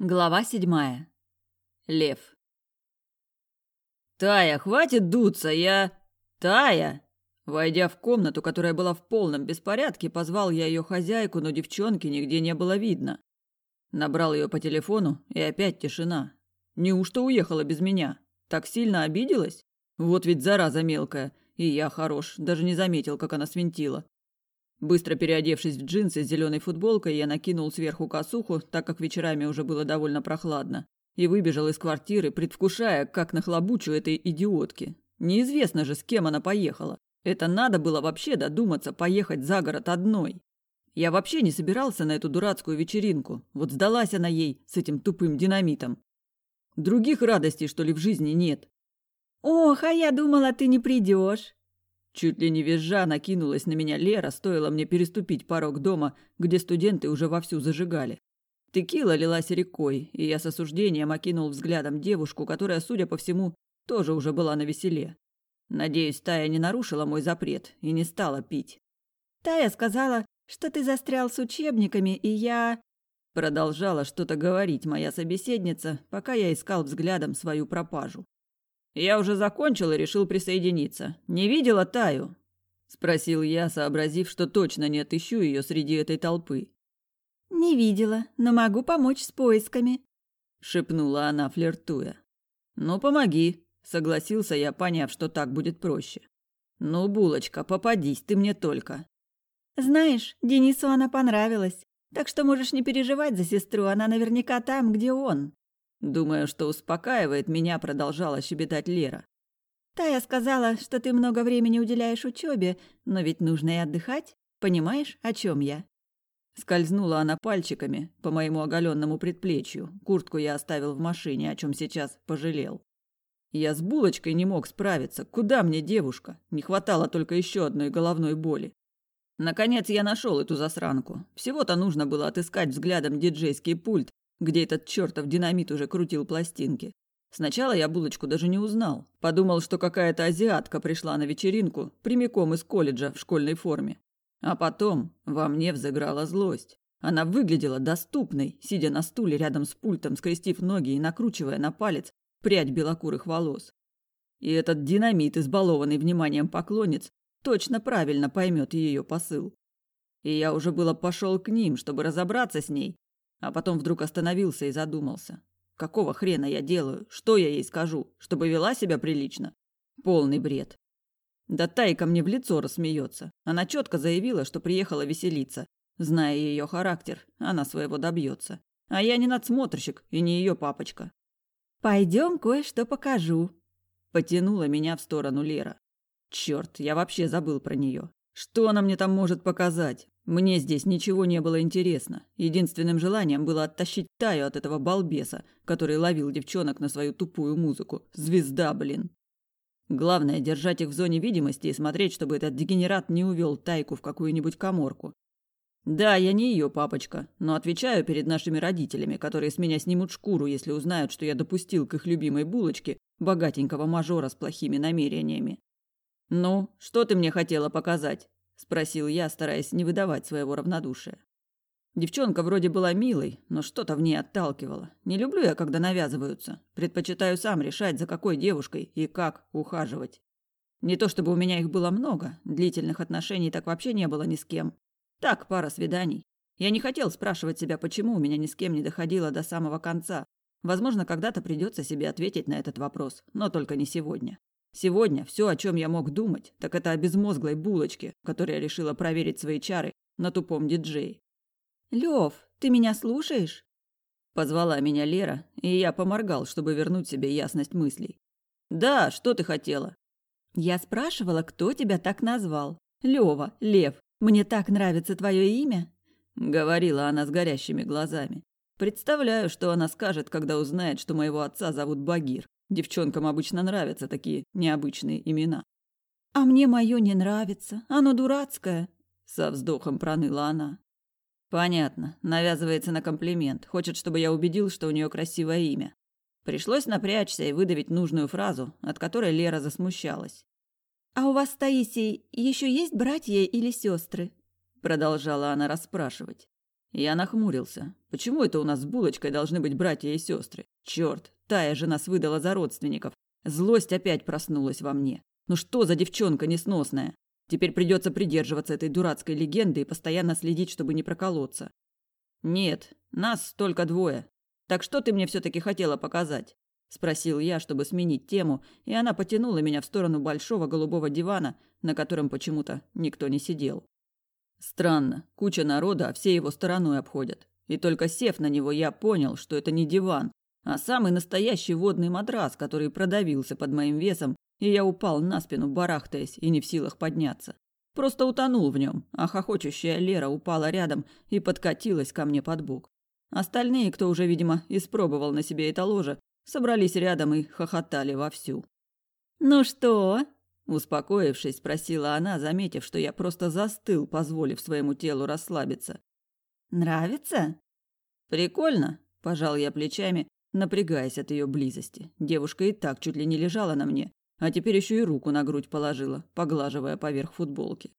Глава седьмая. Лев. «Тая, хватит дуться, я... Тая!» Войдя в комнату, которая была в полном беспорядке, позвал я ее хозяйку, но девчонки нигде не было видно. Набрал ее по телефону, и опять тишина. Неужто уехала без меня? Так сильно обиделась? Вот ведь зараза мелкая. И я хорош, даже не заметил, как она свинтила. Быстро переодевшись в джинсы с зеленой футболкой, я накинул сверху косуху, так как вечерами уже было довольно прохладно, и выбежал из квартиры, предвкушая, как нахлобучу этой идиотки. Неизвестно же, с кем она поехала. Это надо было вообще додуматься поехать за город одной. Я вообще не собирался на эту дурацкую вечеринку. Вот сдалась она ей с этим тупым динамитом. Других радостей, что ли, в жизни нет. «Ох, а я думала, ты не придешь. Чуть ли не визжа накинулась на меня Лера, стоило мне переступить порог дома, где студенты уже вовсю зажигали. Текила лилась рекой, и я с осуждением окинул взглядом девушку, которая, судя по всему, тоже уже была на веселе. Надеюсь, Тая не нарушила мой запрет и не стала пить. «Тая сказала, что ты застрял с учебниками, и я...» Продолжала что-то говорить моя собеседница, пока я искал взглядом свою пропажу. «Я уже закончил и решил присоединиться. Не видела Таю?» Спросил я, сообразив, что точно не отыщу ее среди этой толпы. «Не видела, но могу помочь с поисками», — шепнула она, флиртуя. «Ну, помоги», — согласился я, поняв, что так будет проще. «Ну, булочка, попадись ты мне только». «Знаешь, Денису она понравилась, так что можешь не переживать за сестру, она наверняка там, где он». Думая, что успокаивает, меня продолжала щебетать Лера. Тая сказала, что ты много времени уделяешь учебе, но ведь нужно и отдыхать. Понимаешь, о чем я? Скользнула она пальчиками по моему оголенному предплечью. Куртку я оставил в машине, о чем сейчас пожалел. Я с булочкой не мог справиться. Куда мне девушка? Не хватало только еще одной головной боли. Наконец я нашел эту засранку. Всего-то нужно было отыскать взглядом диджейский пульт, где этот чертов динамит уже крутил пластинки. Сначала я булочку даже не узнал. Подумал, что какая-то азиатка пришла на вечеринку прямиком из колледжа в школьной форме. А потом во мне взыграла злость. Она выглядела доступной, сидя на стуле рядом с пультом, скрестив ноги и накручивая на палец прядь белокурых волос. И этот динамит, избалованный вниманием поклонниц, точно правильно поймет ее посыл. И я уже было пошел к ним, чтобы разобраться с ней, а потом вдруг остановился и задумался. Какого хрена я делаю? Что я ей скажу? Чтобы вела себя прилично? Полный бред. Да Тайка мне в лицо рассмеется. Она четко заявила, что приехала веселиться. Зная ее характер, она своего добьется. А я не надсмотрщик и не ее папочка. Пойдем кое-что покажу. Потянула меня в сторону Лера. Черт, я вообще забыл про нее. Что она мне там может показать? Мне здесь ничего не было интересно. Единственным желанием было оттащить Таю от этого балбеса, который ловил девчонок на свою тупую музыку. Звезда, блин. Главное – держать их в зоне видимости и смотреть, чтобы этот дегенерат не увел Тайку в какую-нибудь коморку. Да, я не ее папочка, но отвечаю перед нашими родителями, которые с меня снимут шкуру, если узнают, что я допустил к их любимой булочке богатенького мажора с плохими намерениями. «Ну, что ты мне хотела показать?» Спросил я, стараясь не выдавать своего равнодушия. Девчонка вроде была милой, но что-то в ней отталкивало. Не люблю я, когда навязываются. Предпочитаю сам решать, за какой девушкой и как ухаживать. Не то чтобы у меня их было много, длительных отношений так вообще не было ни с кем. Так, пара свиданий. Я не хотел спрашивать себя, почему у меня ни с кем не доходило до самого конца. Возможно, когда-то придется себе ответить на этот вопрос, но только не сегодня. Сегодня все, о чем я мог думать, так это о безмозглой булочке, которая решила проверить свои чары на тупом диджее. Лев, ты меня слушаешь? Позвала меня Лера, и я поморгал, чтобы вернуть себе ясность мыслей. Да, что ты хотела? Я спрашивала, кто тебя так назвал. Лева, Лев, мне так нравится твое имя. Говорила она с горящими глазами. Представляю, что она скажет, когда узнает, что моего отца зовут Багир. Девчонкам обычно нравятся такие необычные имена. «А мне мое не нравится. Оно дурацкое», — со вздохом проныла она. «Понятно. Навязывается на комплимент. Хочет, чтобы я убедил, что у нее красивое имя». Пришлось напрячься и выдавить нужную фразу, от которой Лера засмущалась. «А у вас с Таисией еще есть братья или сестры?» Продолжала она расспрашивать. Я нахмурился. Почему это у нас с булочкой должны быть братья и сестры? Черт, Тая же нас выдала за родственников. Злость опять проснулась во мне. Ну что за девчонка несносная? Теперь придется придерживаться этой дурацкой легенды и постоянно следить, чтобы не проколоться. Нет, нас только двое. Так что ты мне все-таки хотела показать? Спросил я, чтобы сменить тему, и она потянула меня в сторону большого голубого дивана, на котором почему-то никто не сидел. Странно, куча народа, а все его стороной обходят. И только сев на него, я понял, что это не диван, а самый настоящий водный матрас, который продавился под моим весом, и я упал на спину, барахтаясь и не в силах подняться. Просто утонул в нем, а хохочущая Лера упала рядом и подкатилась ко мне под бок. Остальные, кто уже, видимо, испробовал на себе это ложе, собрались рядом и хохотали вовсю. «Ну что?» Успокоившись, спросила она, заметив, что я просто застыл, позволив своему телу расслабиться. «Нравится?» «Прикольно», – пожал я плечами, напрягаясь от ее близости. Девушка и так чуть ли не лежала на мне, а теперь еще и руку на грудь положила, поглаживая поверх футболки.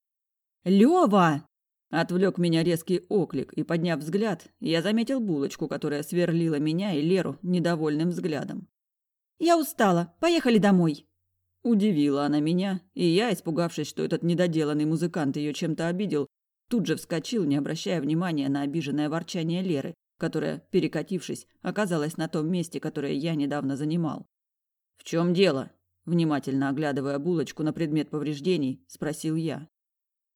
«Лёва!» Отвлек меня резкий оклик, и, подняв взгляд, я заметил булочку, которая сверлила меня и Леру недовольным взглядом. «Я устала. Поехали домой!» Удивила она меня, и я, испугавшись, что этот недоделанный музыкант ее чем-то обидел, тут же вскочил, не обращая внимания на обиженное ворчание Леры, которая, перекатившись, оказалась на том месте, которое я недавно занимал. «В чем дело?» Внимательно оглядывая булочку на предмет повреждений, спросил я.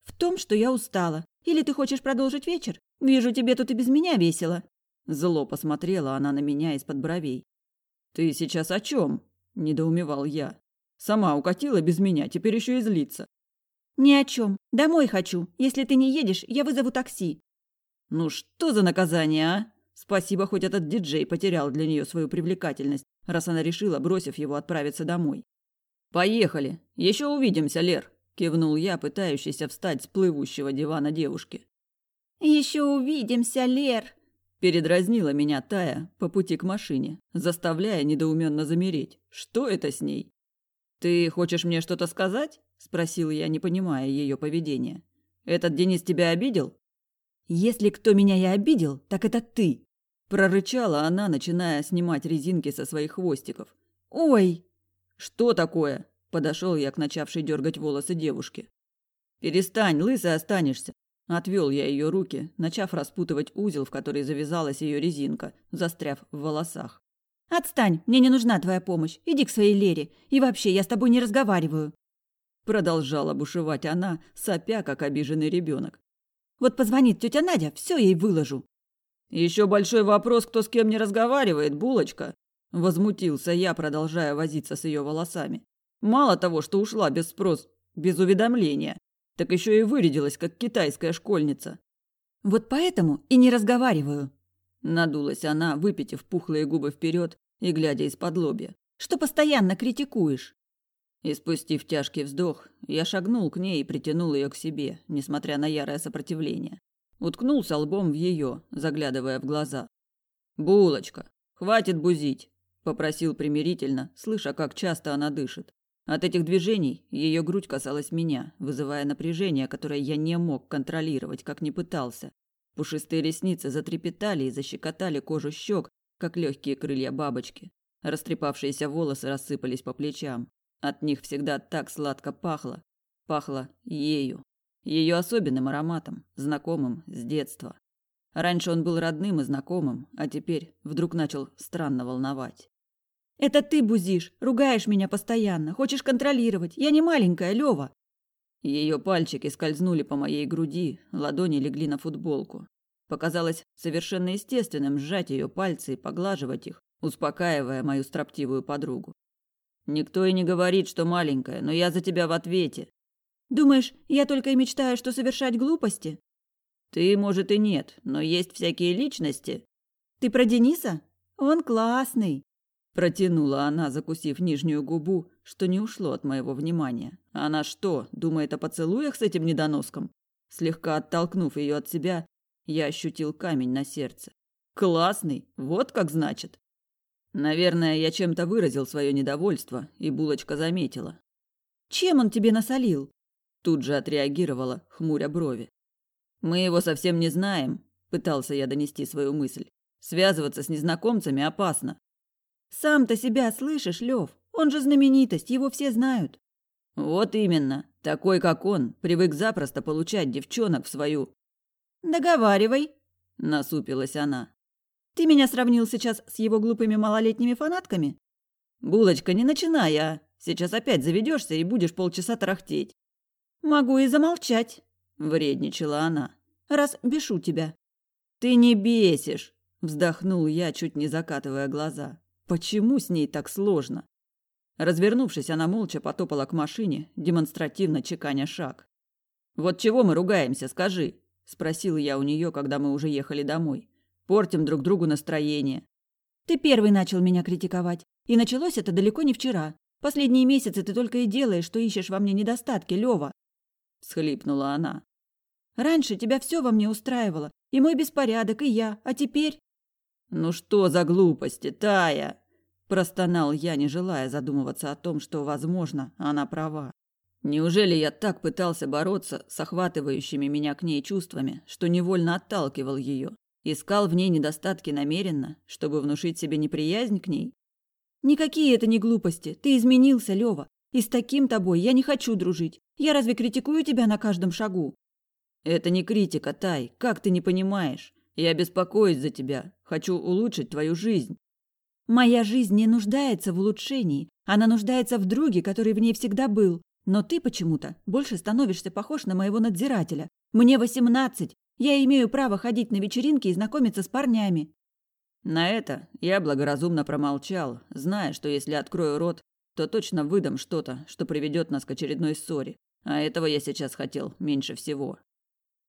«В том, что я устала. Или ты хочешь продолжить вечер? Вижу, тебе тут и без меня весело». Зло посмотрела она на меня из-под бровей. «Ты сейчас о чем? недоумевал я. Сама укатила без меня, теперь еще и злится. Ни о чем. Домой хочу. Если ты не едешь, я вызову такси. Ну что за наказание, а? Спасибо, хоть этот диджей потерял для нее свою привлекательность, раз она решила, бросив его, отправиться домой. Поехали. Еще увидимся, Лер, кивнул я, пытающийся встать с плывущего дивана девушки. Еще увидимся, Лер, передразнила меня Тая по пути к машине, заставляя недоуменно замереть. Что это с ней? «Ты хочешь мне что-то сказать?» – спросил я, не понимая ее поведения. «Этот Денис тебя обидел?» «Если кто меня и обидел, так это ты!» – прорычала она, начиная снимать резинки со своих хвостиков. «Ой!» «Что такое?» – подошел я к начавшей дергать волосы девушки. «Перестань, лысый останешься!» Отвел я ее руки, начав распутывать узел, в который завязалась ее резинка, застряв в волосах. «Отстань, мне не нужна твоя помощь. Иди к своей Лере. И вообще, я с тобой не разговариваю». Продолжала бушевать она, сопя, как обиженный ребенок. «Вот позвонит тетя Надя, все ей выложу». Еще большой вопрос, кто с кем не разговаривает, булочка. Возмутился я, продолжая возиться с ее волосами. Мало того, что ушла без спрос, без уведомления, так еще и вырядилась, как китайская школьница. Вот поэтому и не разговариваю. Надулась она, выпитив пухлые губы вперед и глядя из-под лобья. «Что постоянно критикуешь?» И спустив тяжкий вздох, я шагнул к ней и притянул ее к себе, несмотря на ярое сопротивление. Уткнулся лбом в ее, заглядывая в глаза. «Булочка, хватит бузить!» – попросил примирительно, слыша, как часто она дышит. От этих движений ее грудь касалась меня, вызывая напряжение, которое я не мог контролировать, как ни пытался. Пушистые ресницы затрепетали и защекотали кожу щек, как легкие крылья бабочки. Растрепавшиеся волосы рассыпались по плечам. От них всегда так сладко пахло. Пахло ею. Ее особенным ароматом, знакомым с детства. Раньше он был родным и знакомым, а теперь вдруг начал странно волновать. «Это ты бузишь, ругаешь меня постоянно, хочешь контролировать. Я не маленькая, Лёва. Ее пальчики скользнули по моей груди, ладони легли на футболку. Показалось совершенно естественным сжать ее пальцы и поглаживать их, успокаивая мою строптивую подругу. Никто и не говорит, что маленькая, но я за тебя в ответе. Думаешь, я только и мечтаю, что совершать глупости? Ты, может, и нет, но есть всякие личности. Ты про Дениса? Он классный. Протянула она, закусив нижнюю губу, что не ушло от моего внимания. Она что, думает о поцелуях с этим недоноском? Слегка оттолкнув ее от себя, я ощутил камень на сердце. Классный, вот как значит. Наверное, я чем-то выразил свое недовольство, и булочка заметила. Чем он тебе насолил? Тут же отреагировала, хмуря брови. Мы его совсем не знаем, Пытался я донести свою мысль. Связываться с незнакомцами опасно. Сам-то себя слышишь, Лев? Он же знаменитость, его все знают. Вот именно. Такой, как он, привык запросто получать девчонок в свою... Договаривай, насупилась она. Ты меня сравнил сейчас с его глупыми малолетними фанатками? Булочка, не начинай, а. Сейчас опять заведешься и будешь полчаса тарахтеть. Могу и замолчать, вредничала она. Раз бешу тебя. Ты не бесишь, вздохнул я, чуть не закатывая глаза. Почему с ней так сложно? Развернувшись, она молча потопала к машине, демонстративно чеканя шаг. «Вот чего мы ругаемся, скажи?» – спросил я у нее, когда мы уже ехали домой. «Портим друг другу настроение». «Ты первый начал меня критиковать. И началось это далеко не вчера. Последние месяцы ты только и делаешь, что ищешь во мне недостатки, Лева. Схлипнула она. Раньше тебя все во мне устраивало. И мой беспорядок, и я. А теперь... Ну что за глупости, Тая? Простонал я, не желая задумываться о том, что, возможно, она права. Неужели я так пытался бороться с охватывающими меня к ней чувствами, что невольно отталкивал ее? Искал в ней недостатки намеренно, чтобы внушить себе неприязнь к ней? Никакие это не глупости. Ты изменился, Лева. И с таким тобой я не хочу дружить. Я разве критикую тебя на каждом шагу? Это не критика, Тай. Как ты не понимаешь? Я беспокоюсь за тебя. Хочу улучшить твою жизнь. Моя жизнь не нуждается в улучшении. Она нуждается в друге, который в ней всегда был. Но ты почему-то больше становишься похож на моего надзирателя. Мне восемнадцать. Я имею право ходить на вечеринки и знакомиться с парнями. На это я благоразумно промолчал, зная, что если открою рот, то точно выдам что-то, что приведет нас к очередной ссоре. А этого я сейчас хотел меньше всего.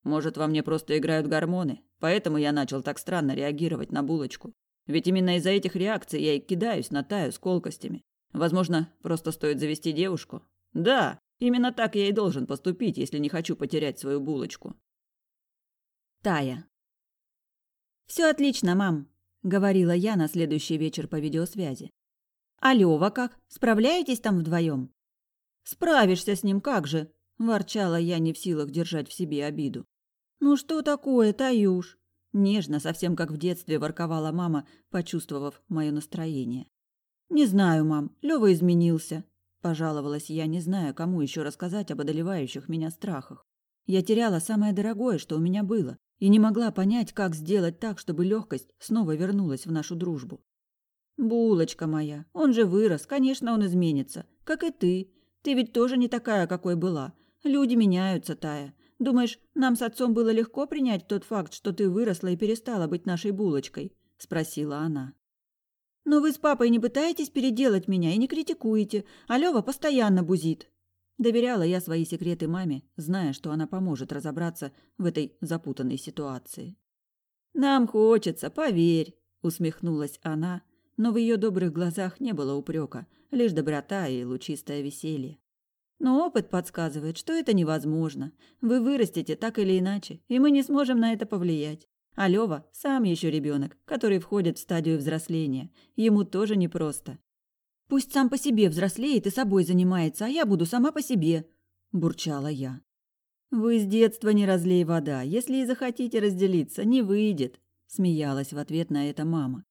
Может, во мне просто играют гормоны, поэтому я начал так странно реагировать на булочку. Ведь именно из-за этих реакций я и кидаюсь на Таю с колкостями. Возможно, просто стоит завести девушку? Да, именно так я и должен поступить, если не хочу потерять свою булочку. Тая. Все отлично, мам говорила я на следующий вечер по видеосвязи. А Лёва как? Справляетесь там вдвоем? Справишься с ним как же? ворчала я, не в силах держать в себе обиду. Ну что такое, Таюш? Нежно, совсем как в детстве, ворковала мама, почувствовав мое настроение. Не знаю, мам, Лёва изменился, пожаловалась я, не зная, кому еще рассказать об одолевающих меня страхах. Я теряла самое дорогое, что у меня было, и не могла понять, как сделать так, чтобы легкость снова вернулась в нашу дружбу. «Булочка моя, он же вырос, конечно, он изменится, как и ты. Ты ведь тоже не такая, какой была. Люди меняются, Тая. Думаешь, нам с отцом было легко принять тот факт, что ты выросла и перестала быть нашей булочкой?» – спросила она. «Но вы с папой не пытаетесь переделать меня и не критикуете, а Лёва постоянно бузит», Доверяла я свои секреты маме, зная, что она поможет разобраться в этой запутанной ситуации. «Нам хочется, поверь», — усмехнулась она, но в ее добрых глазах не было упрека, лишь доброта и лучистое веселье. Но опыт подсказывает, что это невозможно. Вы вырастете так или иначе, и мы не сможем на это повлиять. А Лёва сам еще ребенок, который входит в стадию взросления. Ему тоже непросто. Пусть сам по себе взрослеет и собой занимается, а я буду сама по себе», – бурчала я. «Вы с детства не разлей вода. Если и захотите разделиться, не выйдет», – смеялась в ответ на это мама.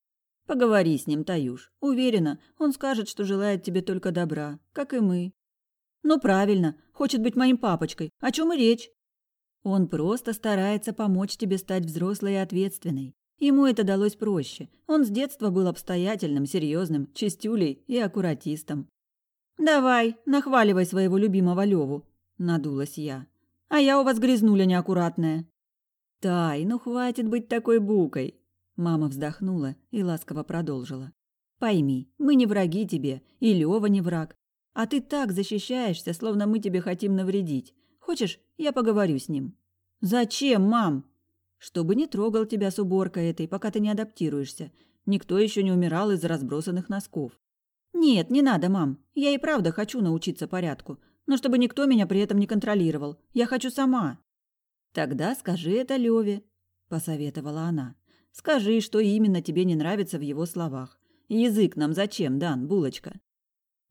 «Поговори с ним, Таюш. Уверена, он скажет, что желает тебе только добра, как и мы». «Ну правильно, хочет быть моим папочкой. О чем и речь?» «Он просто старается помочь тебе стать взрослой и ответственной. Ему это далось проще. Он с детства был обстоятельным, серьезным, чистюлей и аккуратистом. «Давай, нахваливай своего любимого Леву», – надулась я. «А я у вас грязнуля неаккуратная». «Тай, ну хватит быть такой букой», – мама вздохнула и ласково продолжила. «Пойми, мы не враги тебе, и Лева не враг. А ты так защищаешься, словно мы тебе хотим навредить. Хочешь, я поговорю с ним?» «Зачем, мам?» чтобы не трогал тебя с уборкой этой, пока ты не адаптируешься. Никто еще не умирал из-за разбросанных носков. Нет, не надо, мам. Я и правда хочу научиться порядку, но чтобы никто меня при этом не контролировал. Я хочу сама. Тогда скажи это Леве, посоветовала она. Скажи, что именно тебе не нравится в его словах. Язык нам зачем, Дан, булочка?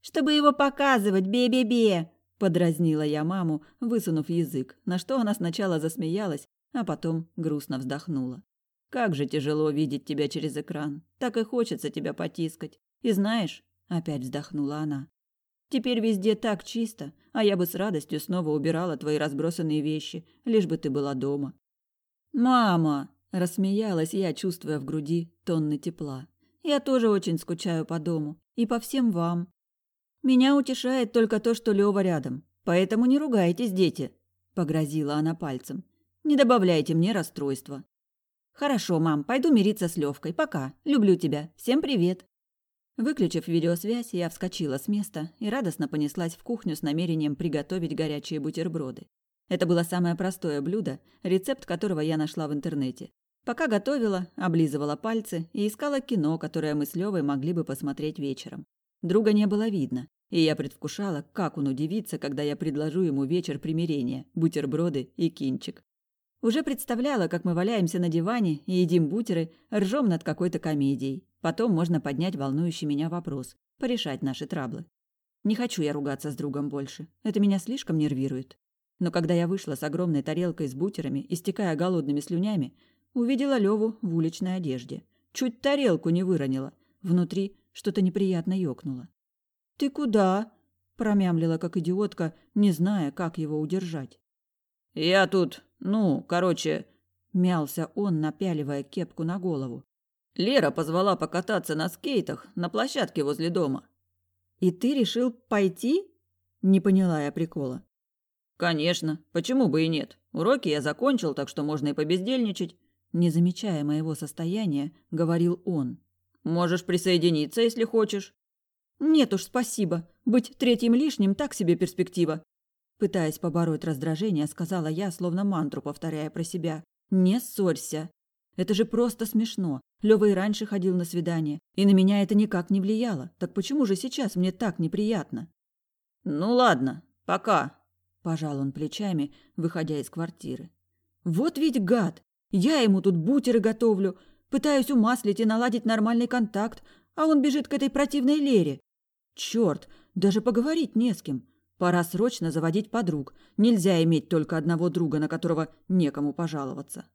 Чтобы его показывать, бе-бе-бе, подразнила я маму, высунув язык, на что она сначала засмеялась, а потом грустно вздохнула. Как же тяжело видеть тебя через экран. Так и хочется тебя потискать. И знаешь, опять вздохнула она. Теперь везде так чисто, а я бы с радостью снова убирала твои разбросанные вещи, лишь бы ты была дома. Мама, рассмеялась я, чувствуя в груди тонны тепла. Я тоже очень скучаю по дому и по всем вам. Меня утешает только то, что Лёва рядом. Поэтому не ругайтесь, дети, погрозила она пальцем. Не добавляйте мне расстройства. Хорошо, мам, пойду мириться с Левкой. Пока. Люблю тебя. Всем привет. Выключив видеосвязь, я вскочила с места и радостно понеслась в кухню с намерением приготовить горячие бутерброды. Это было самое простое блюдо, рецепт которого я нашла в интернете. Пока готовила, облизывала пальцы и искала кино, которое мы с Левой могли бы посмотреть вечером. Друга не было видно, и я предвкушала, как он удивится, когда я предложу ему вечер примирения, бутерброды и кинчик. Уже представляла, как мы валяемся на диване и едим бутеры, ржем над какой-то комедией. Потом можно поднять волнующий меня вопрос, порешать наши траблы. Не хочу я ругаться с другом больше. Это меня слишком нервирует. Но когда я вышла с огромной тарелкой с бутерами, истекая голодными слюнями, увидела Леву в уличной одежде. Чуть тарелку не выронила. Внутри что-то неприятно ёкнуло. «Ты куда?» – промямлила, как идиотка, не зная, как его удержать. «Я тут ну, короче, мялся он, напяливая кепку на голову. Лера позвала покататься на скейтах на площадке возле дома. И ты решил пойти? Не поняла я прикола. Конечно, почему бы и нет? Уроки я закончил, так что можно и побездельничать. Не замечая моего состояния, говорил он. Можешь присоединиться, если хочешь. Нет уж, спасибо. Быть третьим лишним так себе перспектива. Пытаясь побороть раздражение, сказала я, словно мантру повторяя про себя. «Не ссорься. Это же просто смешно. Лёва и раньше ходил на свидание, и на меня это никак не влияло. Так почему же сейчас мне так неприятно?» «Ну ладно, пока», – пожал он плечами, выходя из квартиры. «Вот ведь гад! Я ему тут бутеры готовлю, пытаюсь умаслить и наладить нормальный контакт, а он бежит к этой противной Лере. Чёрт, даже поговорить не с кем. Пора срочно заводить подруг. Нельзя иметь только одного друга, на которого некому пожаловаться.